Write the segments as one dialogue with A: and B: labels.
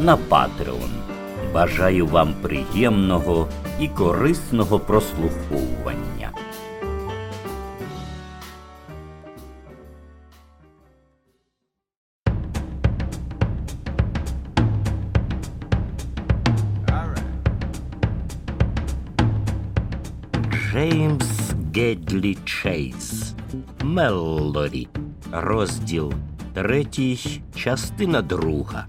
A: на Patreon. Бажаю вам приємного і корисного прослуховування. Джеймс Гедлі Чейз Меллорі. Розділ третій, частина друга.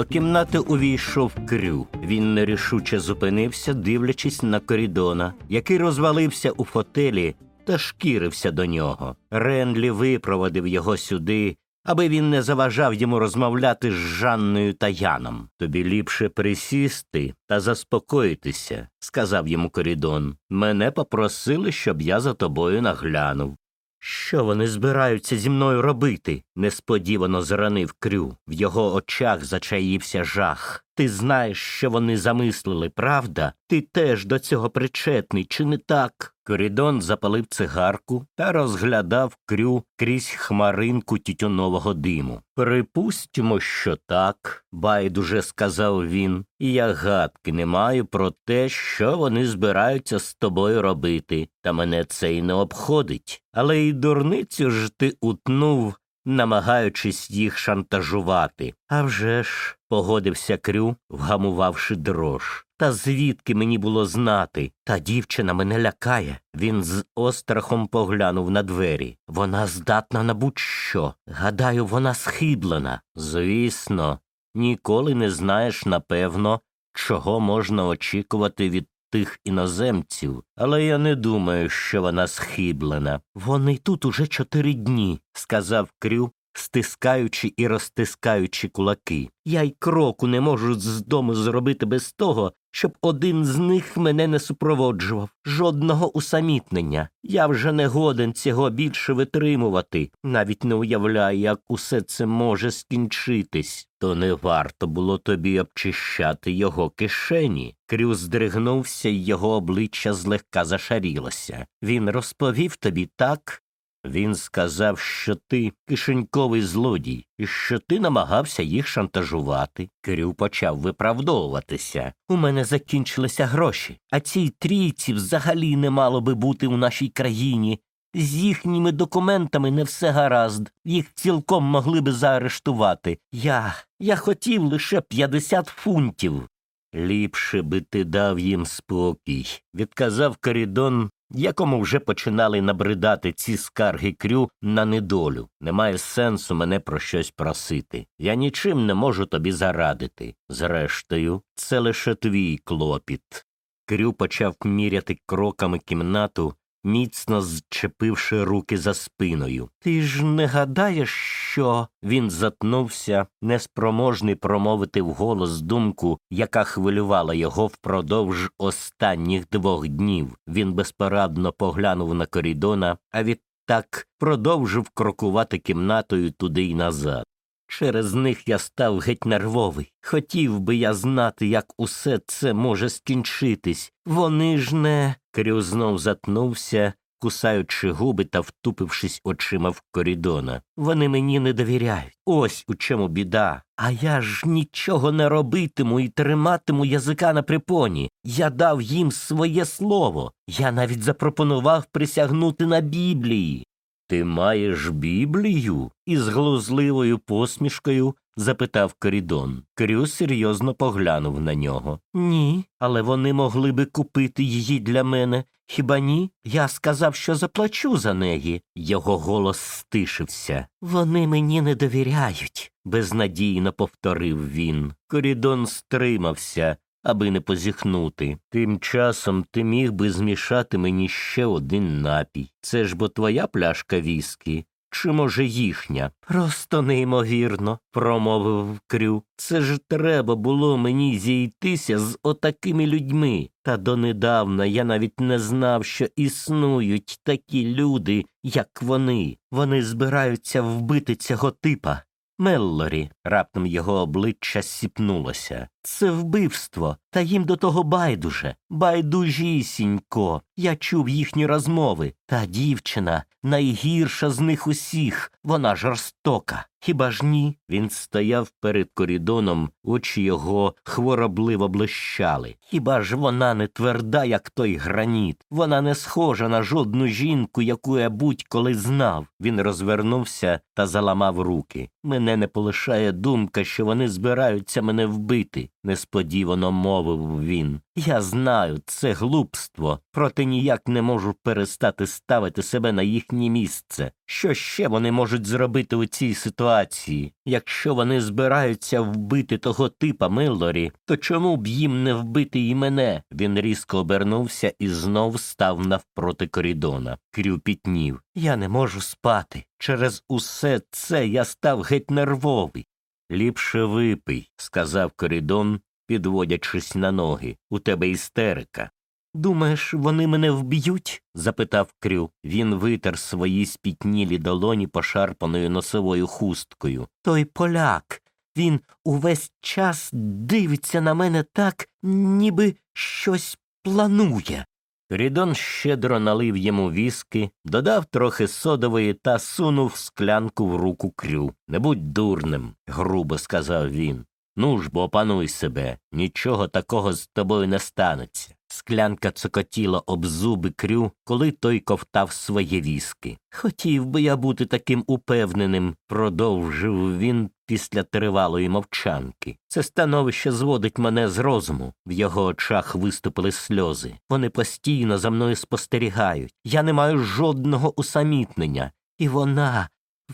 A: До кімнати увійшов крю. Він нерішуче зупинився, дивлячись на корідона, який розвалився у фотелі та шкірився до нього. Ренлі випроводив його сюди, аби він не заважав йому розмовляти з Жанною та Яном. Тобі ліпше присісти та заспокоїтися, сказав йому корідон. Мене попросили, щоб я за тобою наглянув. Що вони збираються зі мною робити? несподівано зранив крю. В його очах зачаївся жах. Ти знаєш, що вони замислили, правда? Ти теж до цього причетний, чи не так? Корідон запалив цигарку та розглядав крю крізь хмаринку тютюнового диму. Припустимо, що так, байдуже сказав він, я гадки не маю про те, що вони збираються з тобою робити, та мене це й не обходить. Але й дурницю ж ти утнув, намагаючись їх шантажувати. «А вже ж», – погодився Крю, вгамувавши дрож. Та звідки мені було знати? Та дівчина мене лякає. Він з острахом поглянув на двері. Вона здатна на будь-що. Гадаю, вона схиблена. Звісно, ніколи не знаєш, напевно, чого можна очікувати від тих іноземців, але я не думаю, що вона схиблена. Вони тут уже чотири дні, сказав Крю, стискаючи і розтискаючи кулаки. Я й кроку не можу з дому зробити без того, щоб один з них мене не супроводжував. Жодного усамітнення. Я вже не годен цього більше витримувати. Навіть не уявляю, як усе це може скінчитись. То не варто було тобі обчищати його кишені. Крю здригнувся, і його обличчя злегка зашарілося. Він розповів тобі так, він сказав, що ти кишеньковий злодій, і що ти намагався їх шантажувати. Кирю почав виправдовуватися. У мене закінчилися гроші, а цій трійці взагалі не мало би бути у нашій країні. З їхніми документами не все гаразд, їх цілком могли би заарештувати. Я. Я хотів лише 50 фунтів. Ліпше би ти дав їм спокій, відказав Корідон, якому вже починали набридати ці скарги крю на недолю. Немає сенсу мене про щось просити. Я нічим не можу тобі зарадити. Зрештою, це лише твій клопіт. Крю почав міряти кроками кімнату, міцно зчепивши руки за спиною. Ти ж не гадаєш, що. Він затнувся, неспроможний промовити вголос думку, яка хвилювала його впродовж останніх двох днів. Він безпорадно поглянув на корідона, а відтак продовжив крокувати кімнатою туди й назад. Через них я став геть нервовий. Хотів би я знати, як усе це може скінчитись. Вони ж не. Крю знов затнувся, кусаючи губи та втупившись очима в корідона. Вони мені не довіряють. Ось у чому біда. А я ж нічого не робитиму і триматиму язика на припоні. Я дав їм своє слово. Я навіть запропонував присягнути на Біблії. Ти маєш Біблію? із глузливою посмішкою запитав Корідон. Крю серйозно поглянув на нього. Ні, але вони могли би купити її для мене. Хіба ні? Я сказав, що заплачу за неї. Його голос стишився. Вони мені не довіряють, безнадійно повторив він. Корідон стримався, аби не позіхнути. Тим часом ти міг би змішати мені ще один напій. Це ж бо твоя пляшка віскі. чи, може, їхня? Просто неймовірно, промовив Крю. Це ж треба було мені зійтися з отакими людьми. Та донедавна я навіть не знав, що існують такі люди, як вони. Вони збираються вбити цього типа. Меллорі, раптом його обличчя сіпнулося. Це вбивство, та їм до того байдуже, байдужісінько. Я чув їхні розмови. Та дівчина найгірша з них усіх, вона жорстока. Хіба ж ні? Він стояв перед корідоном, очі його хворобливо блищали. Хіба ж вона не тверда, як той граніт? Вона не схожа на жодну жінку, яку я будь-коли знав. Він розвернувся та заламав руки. Мене не полишає думка, що вони збираються мене вбити несподівано мовив він. Я знаю, це глупство, проте ніяк не можу перестати ставити себе на їхнє місце. Що ще вони можуть зробити у цій ситуації? Якщо вони збираються вбити того типа Миллорі, то чому б їм не вбити і мене? Він різко обернувся і знов став навпроти корідона. Крю пітнів. Я не можу спати. Через усе це я став геть нервовий. Ліпше випий, сказав Корідон, підводячись на ноги. У тебе істерика. Думаєш, вони мене вб'ють? запитав Крю. Він витер свої спітнілі долоні пошарпаною носовою хусткою. Той поляк. Він увесь час дивиться на мене так, ніби щось планує. Рідон щедро налив йому віски, додав трохи содової та сунув склянку в руку крю. Не будь дурним, грубо сказав він. Ну ж бо опануй себе, нічого такого з тобою не станеться. Склянка цокотіла об зуби крю, коли той ковтав своє віски. Хотів би я бути таким упевненим, продовжив він після тривалої мовчанки. Це становище зводить мене з розуму. В його очах виступили сльози. Вони постійно за мною спостерігають. Я не маю жодного усамітнення. І вона,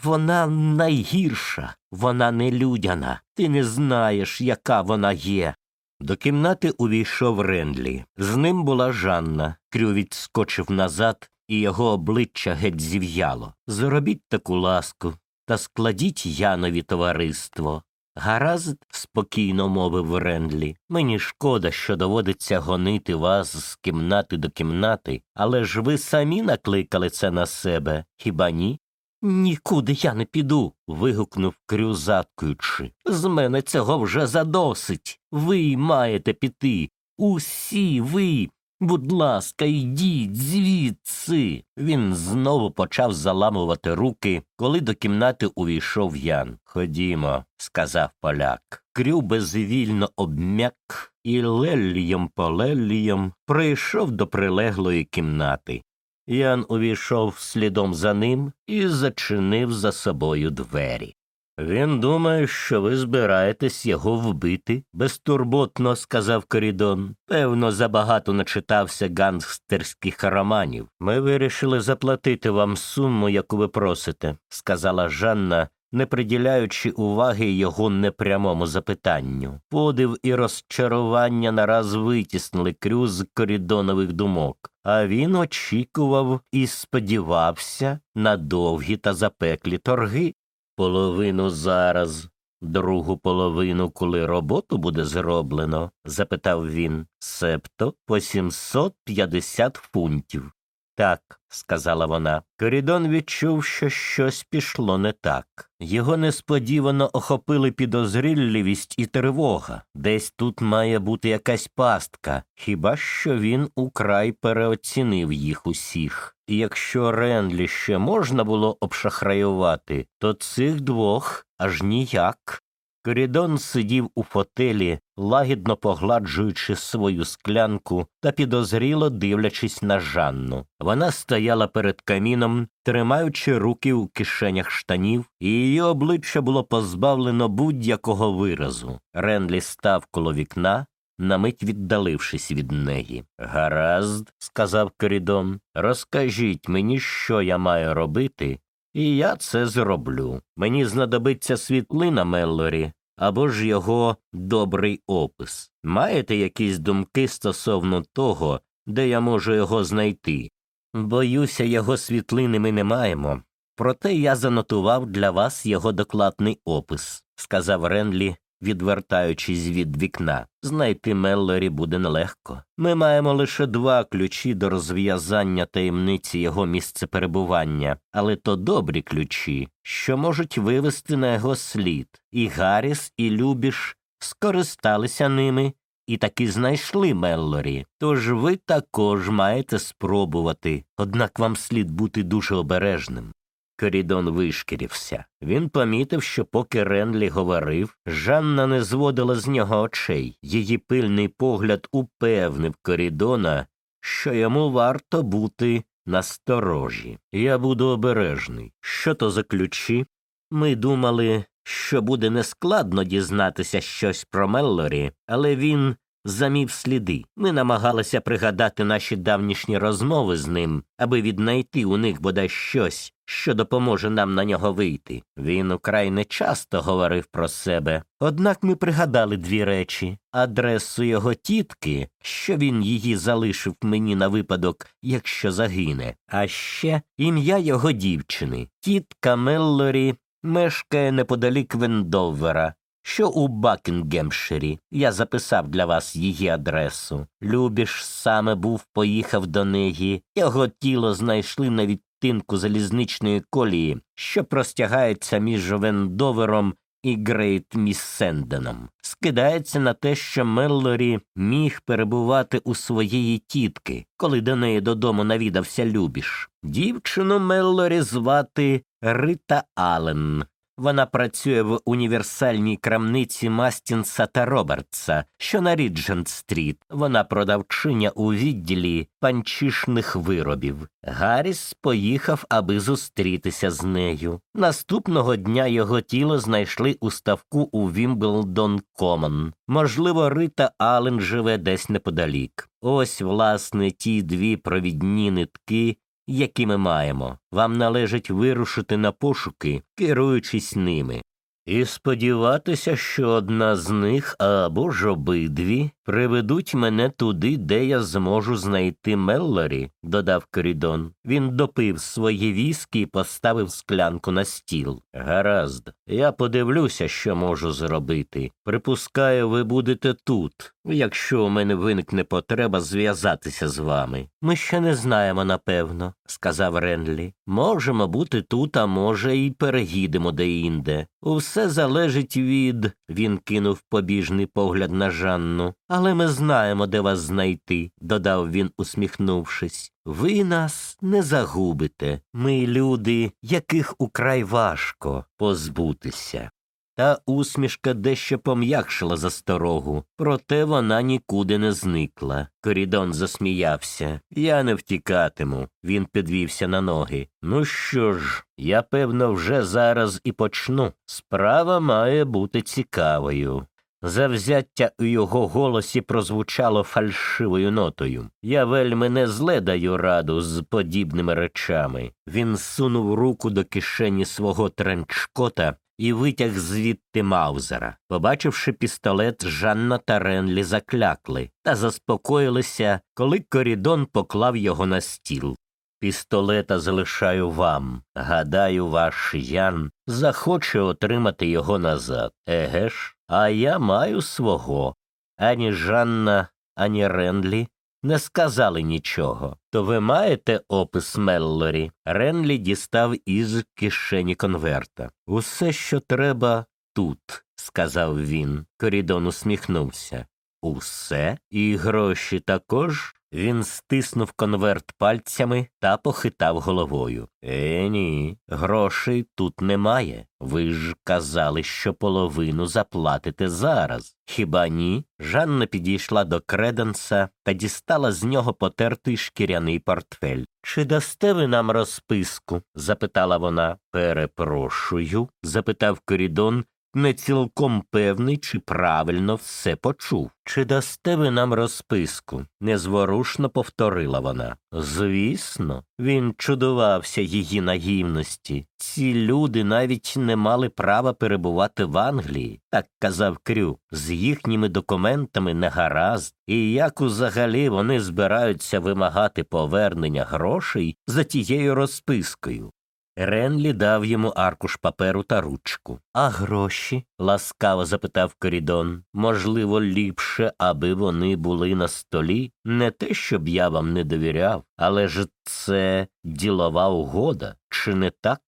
A: вона найгірша, вона нелюдяна. Ти не знаєш, яка вона є. До кімнати увійшов Рендлі. З ним була Жанна. Крю відскочив назад, і його обличчя геть зів'яло. Зробіть таку ласку та складіть Янові товариство. Гаразд, спокійно мовив Рендлі. Мені шкода, що доводиться гонити вас з кімнати до кімнати, але ж ви самі накликали це на себе, хіба ні? Нікуди я не піду. вигукнув Крю заткуючи. З мене цього вже задосить. Ви маєте піти. Усі ви. Будь ласка, йдіть звідси. Він знову почав заламувати руки, коли до кімнати увійшов Ян. Ходімо, сказав поляк. Крю безвільно обмяк і лелієм по лелієм прийшов до прилеглої кімнати. Ян увійшов слідом за ним і зачинив за собою двері. Він думає, що ви збираєтесь його вбити, безтурботно сказав Корідон. Певно, забагато начитався гангстерських романів. Ми вирішили заплатити вам суму, яку ви просите, сказала Жанна, не приділяючи уваги його непрямому запитанню. Подив і розчарування нараз витіснили крю з корідонових думок, а він очікував і сподівався на довгі та запеклі торги. Половину зараз, другу половину, коли роботу буде зроблено? запитав він, себто по 750 фунтів. Так, сказала вона. Корідон відчув, що щось пішло не так. Його несподівано охопили підозрілливість і тривога. Десь тут має бути якась пастка, хіба що він украй переоцінив їх усіх. І якщо Ренлі ще можна було обшахраювати, то цих двох аж ніяк. Корідон сидів у фотелі, лагідно погладжуючи свою склянку та підозріло дивлячись на Жанну. Вона стояла перед каміном, тримаючи руки у кишенях штанів, і її обличчя було позбавлено будь-якого виразу. Ренлі став коло вікна, на мить віддалившись від неї. Гаразд, сказав Корідон, розкажіть мені, що я маю робити, і я це зроблю. Мені знадобиться світлина Меллорі або ж його добрий опис. Маєте якісь думки стосовно того, де я можу його знайти? Боюся, його світлини ми не маємо. Проте я занотував для вас його докладний опис, сказав Ренлі, відвертаючись від вікна. Знайти Меллорі буде нелегко. Ми маємо лише два ключі до розв'язання таємниці його місця перебування, але то добрі ключі, що можуть вивести на його слід. І Гарріс, і Любіш скористалися ними і таки знайшли Меллорі. Тож ви також маєте спробувати, однак вам слід бути дуже обережним. Корідон вишкірився. Він помітив, що поки Ренлі говорив, Жанна не зводила з нього очей. Її пильний погляд упевнив Корідона, що йому варто бути насторожі. Я буду обережний. Що то за ключі? Ми думали, що буде нескладно дізнатися щось про Меллорі, але він замів сліди. Ми намагалися пригадати наші давнішні розмови з ним, аби віднайти у них бодай щось, що допоможе нам на нього вийти. Він украй не часто говорив про себе. Однак ми пригадали дві речі адресу його тітки, що він її залишив мені на випадок, якщо загине, а ще ім'я його дівчини. Тітка Меллорі мешкає неподалік Вендовера, що у Бакінгемширі. Я записав для вас її адресу. Любіш саме був поїхав до неї, його тіло знайшли на відтинку залізничної колії, що простягається між Вендовером і Грейт Міссенденом. Скидається на те, що Меллорі міг перебувати у своєї тітки, коли до неї додому навідався Любіш. Дівчину Меллорі звати Рита Аллен. Вона працює в універсальній крамниці Мастінса та Робертса, що на Ріджент стріт. Вона продавчиня у відділі панчішних виробів. Гарріс поїхав, аби зустрітися з нею. Наступного дня його тіло знайшли у ставку у Вімблдон Комон. Можливо, Рита Аллен живе десь неподалік. Ось, власне, ті дві провідні нитки, які ми маємо. Вам належить вирушити на пошуки, керуючись ними, і сподіватися, що одна з них або ж обидві приведуть мене туди, де я зможу знайти Меллорі, додав Корідон. Він допив свої віскі і поставив склянку на стіл. Гаразд, я подивлюся, що можу зробити. Припускаю, ви будете тут, якщо у мене виникне потреба зв'язатися з вами. Ми ще не знаємо, напевно, сказав Ренлі. Можемо бути тут, а може, і переїдемо деінде. Усе залежить від. Він кинув побіжний погляд на Жанну. Але ми знаємо, де вас знайти, додав він, усміхнувшись. Ви нас не загубите. Ми люди, яких украй важко позбутися. Та усмішка дещо пом'якшила засторогу, проте вона нікуди не зникла. Корідон засміявся. Я не втікатиму. Він підвівся на ноги. Ну що ж, я певно вже зараз і почну. Справа має бути цікавою. Завзяття у його голосі прозвучало фальшивою нотою. Я вельми не зле даю раду з подібними речами. Він сунув руку до кишені свого тренчкота і витяг звідти Маузера. Побачивши пістолет, Жанна та Ренлі заклякли та заспокоїлися, коли Корідон поклав його на стіл. Пістолета залишаю вам. Гадаю, ваш Ян захоче отримати його назад. Еге ж, а я маю свого. Ані Жанна, ані Ренлі не сказали нічого. То ви маєте опис Меллорі? Ренлі дістав із кишені конверта. Усе, що треба, тут, сказав він. Корідон усміхнувся. Усе і гроші також. Він стиснув конверт пальцями та похитав головою. Е, ні, грошей тут немає. Ви ж казали, що половину заплатите зараз. Хіба ні? Жанна підійшла до креденса та дістала з нього потертий шкіряний портфель. Чи дасте ви нам розписку? запитала вона. Перепрошую, запитав корідон, не цілком певний, чи правильно все почув. Чи дасте ви нам розписку? незворушно повторила вона. Звісно, він чудувався її наївності. Ці люди навіть не мали права перебувати в Англії, так казав Крю, з їхніми документами не гаразд, і як узагалі вони збираються вимагати повернення грошей за тією розпискою. Ренлі дав йому аркуш паперу та ручку. А гроші? ласкаво запитав Корідон. Можливо, ліпше, аби вони були на столі. Не те, щоб я вам не довіряв, але ж це ділова угода, чи не так?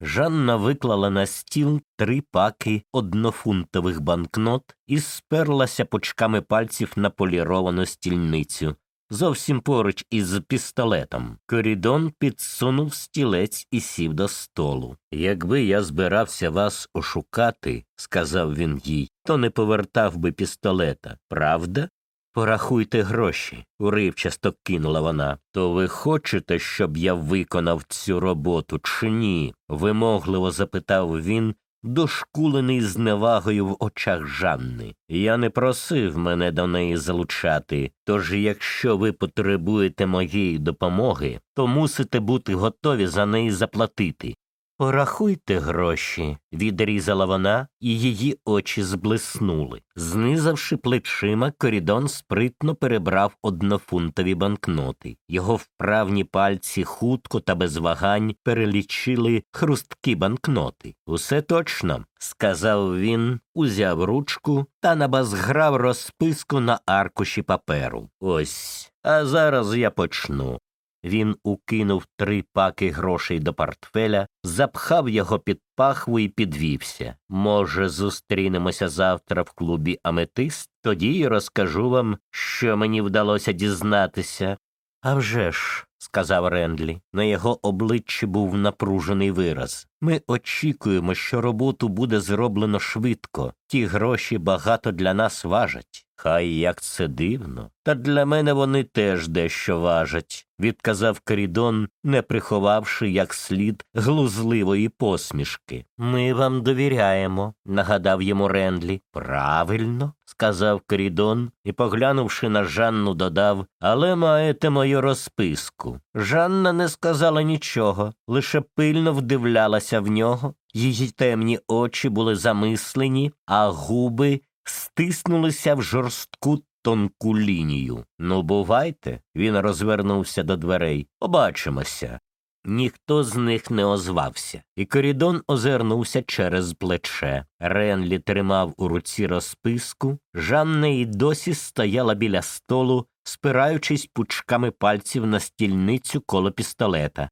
A: Жанна виклала на стіл три паки однофунтових банкнот і сперлася пучками пальців на поліровану стільницю зовсім поруч із пістолетом. Корідон підсунув стілець і сів до столу. Якби я збирався вас ошукати, сказав він їй, то не повертав би пістолета, правда? Порахуйте гроші, уривчасто кинула вона. То ви хочете, щоб я виконав цю роботу, чи ні? вимогливо запитав він, дошкулений зневагою в очах Жанни. Я не просив мене до неї залучати, тож якщо ви потребуєте моєї допомоги, то мусите бути готові за неї заплатити. Порахуйте гроші, відрізала вона, і її очі зблиснули. Знизавши плечима, корідон спритно перебрав однофунтові банкноти. Його вправні пальці хутко та без вагань перелічили хрусткі банкноти. Усе точно, сказав він, узяв ручку та набазграв розписку на аркуші паперу. Ось. А зараз я почну. Він укинув три паки грошей до портфеля, запхав його під пахву і підвівся. Може, зустрінемося завтра в клубі Аметист? Тоді й розкажу вам, що мені вдалося дізнатися. «А вже ж», – сказав Рендлі. На його обличчі був напружений вираз. Ми очікуємо, що роботу буде зроблено швидко. Ті гроші багато для нас важать. Хай як це дивно. Та для мене вони теж дещо важать, відказав Корідон, не приховавши як слід глузливої посмішки. Ми вам довіряємо, нагадав йому Рендлі. Правильно, сказав Корідон і, поглянувши на Жанну, додав Але маєте мою розписку. Жанна не сказала нічого, лише пильно вдивлялася в нього. Її темні очі були замислені, а губи стиснулися в жорстку тонку лінію. Ну, бувайте, він розвернувся до дверей. Побачимося. Ніхто з них не озвався, і корідон озирнувся через плече. Ренлі тримав у руці розписку. Жанна й досі стояла біля столу, спираючись пучками пальців на стільницю коло пістолета.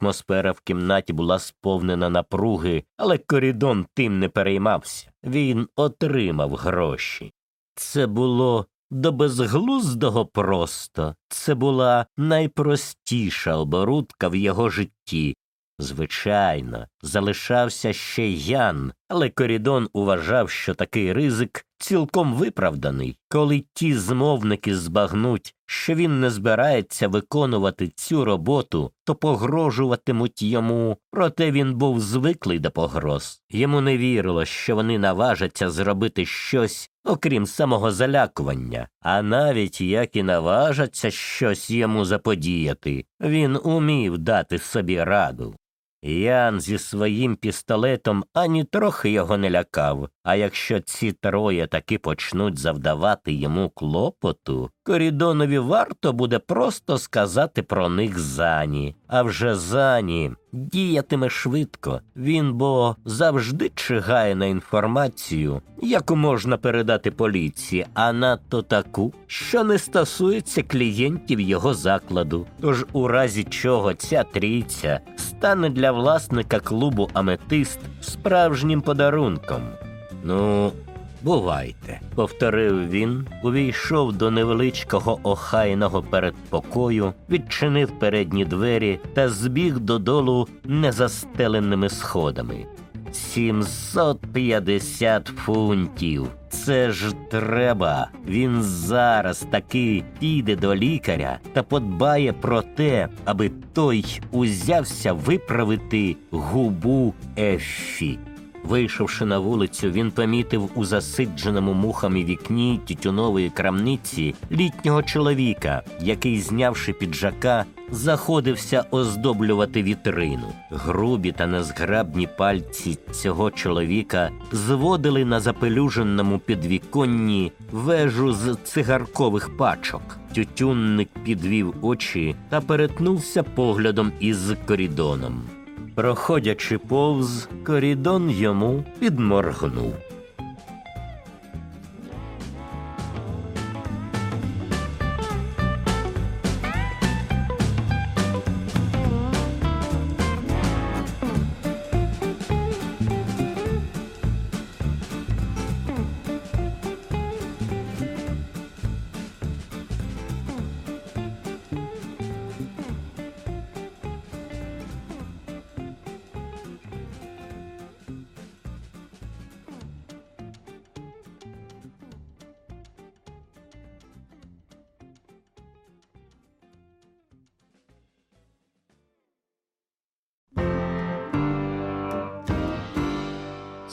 A: Атмосфера в кімнаті була сповнена напруги, але корідон тим не переймався. Він отримав гроші. Це було до безглуздого просто, це була найпростіша оборудка в його житті. Звичайно, залишався ще Ян, але Корідон уважав, що такий ризик цілком виправданий, коли ті змовники збагнуть, що він не збирається виконувати цю роботу, то погрожуватимуть йому, проте він був звиклий до погроз. Йому не вірило, що вони наважаться зробити щось, окрім самого залякування, а навіть як і наважаться щось йому заподіяти, він умів дати собі раду. Ян зі своїм пістолетом ані трохи його не лякав, а якщо ці троє таки почнуть завдавати йому клопоту, корідонові варто буде просто сказати про них зані. А вже зані діятиме швидко, він бо завжди чигає на інформацію, яку можна передати поліції, а надто таку, що не стосується клієнтів його закладу. Тож у разі чого ця трійця стане для власника клубу Аметист справжнім подарунком. Ну, бувайте, повторив він, увійшов до невеличкого охайного передпокою, відчинив передні двері та збіг додолу незастеленими сходами. Сімсот п'ятдесят фунтів. Це ж треба. Він зараз таки піде до лікаря та подбає про те, аби той узявся виправити губу Ефі. Вийшовши на вулицю, він помітив у засидженому мухами вікні тютюнової крамниці літнього чоловіка, який, знявши піджака, заходився оздоблювати вітрину. Грубі та незграбні пальці цього чоловіка зводили на запелюженому підвіконні вежу з цигаркових пачок. Тютюнник підвів очі та перетнувся поглядом із корідоном. Проходячи повз, корідон йому підморгнув.